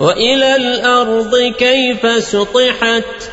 وإلى الأرض كيف سطحت